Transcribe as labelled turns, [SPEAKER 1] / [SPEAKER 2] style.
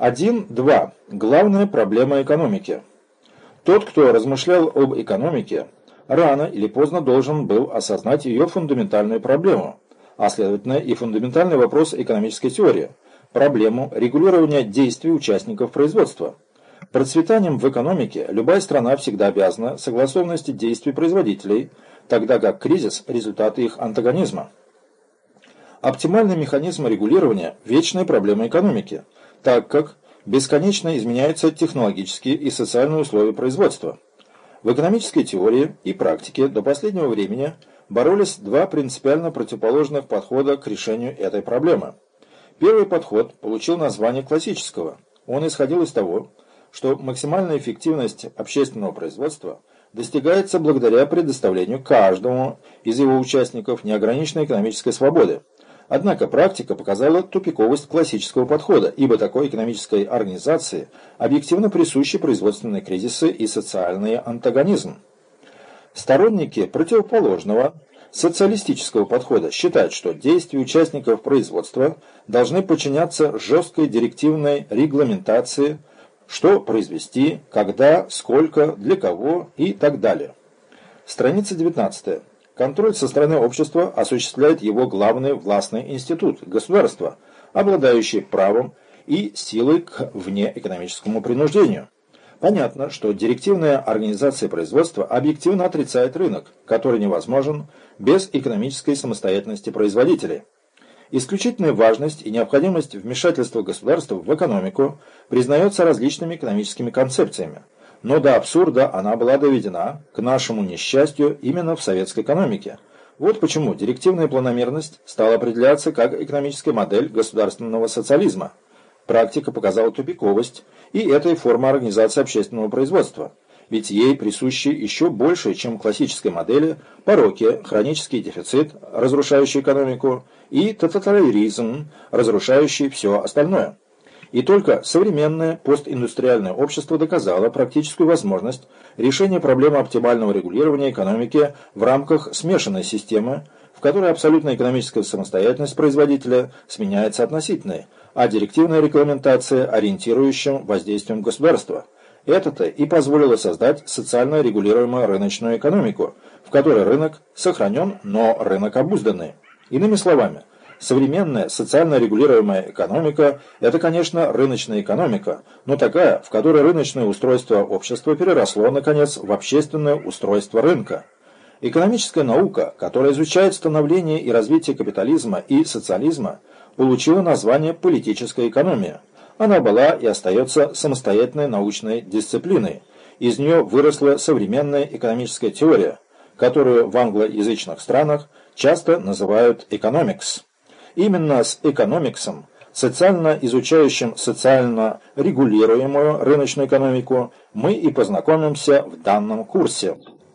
[SPEAKER 1] 1.2. Главная проблема экономики. Тот, кто размышлял об экономике, рано или поздно должен был осознать ее фундаментальную проблему, а следовательно и фундаментальный вопрос экономической теории – проблему регулирования действий участников производства. Процветанием в экономике любая страна всегда обязана согласованности действий производителей, тогда как кризис – результат их антагонизма. Оптимальный механизм регулирования – вечная проблема экономики – так как бесконечно изменяются технологические и социальные условия производства. В экономической теории и практике до последнего времени боролись два принципиально противоположных подхода к решению этой проблемы. Первый подход получил название классического. Он исходил из того, что максимальная эффективность общественного производства достигается благодаря предоставлению каждому из его участников неограниченной экономической свободы, Однако практика показала тупиковость классического подхода, ибо такой экономической организации объективно присущи производственные кризисы и социальный антагонизм. Сторонники противоположного социалистического подхода считают, что действия участников производства должны подчиняться жесткой директивной регламентации, что произвести, когда, сколько, для кого и так далее. Страница 19. Контроль со стороны общества осуществляет его главный властный институт – государство, обладающее правом и силой к внеэкономическому принуждению. Понятно, что директивная организация производства объективно отрицает рынок, который невозможен без экономической самостоятельности производителей. Исключительная важность и необходимость вмешательства государства в экономику признается различными экономическими концепциями – но до абсурда она была доведена, к нашему несчастью, именно в советской экономике. Вот почему директивная планомерность стала определяться как экономическая модель государственного социализма. Практика показала тупиковость и этой формы организации общественного производства. Ведь ей присущи еще больше, чем классической модели, пороки, хронический дефицит, разрушающий экономику, и тоталитаризм, разрушающий все остальное. И только современное постиндустриальное общество доказало практическую возможность решения проблемы оптимального регулирования экономики в рамках смешанной системы, в которой абсолютная экономическая самостоятельность производителя сменяется относительной, а директивная регламентация ориентирующим воздействием государства. Это-то и позволило создать социально регулируемую рыночную экономику, в которой рынок сохранен, но рынок обузданный. Иными словами, Современная социально регулируемая экономика – это, конечно, рыночная экономика, но такая, в которой рыночное устройство общества переросло, наконец, в общественное устройство рынка. Экономическая наука, которая изучает становление и развитие капитализма и социализма, получила название политическая экономия. Она была и остается самостоятельной научной дисциплиной. Из нее выросла современная экономическая теория, которую в англоязычных странах часто называют «экономикс». Именно с экономиксом, социально изучающим социально регулируемую рыночную экономику, мы и познакомимся в данном курсе.